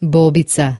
Bobica.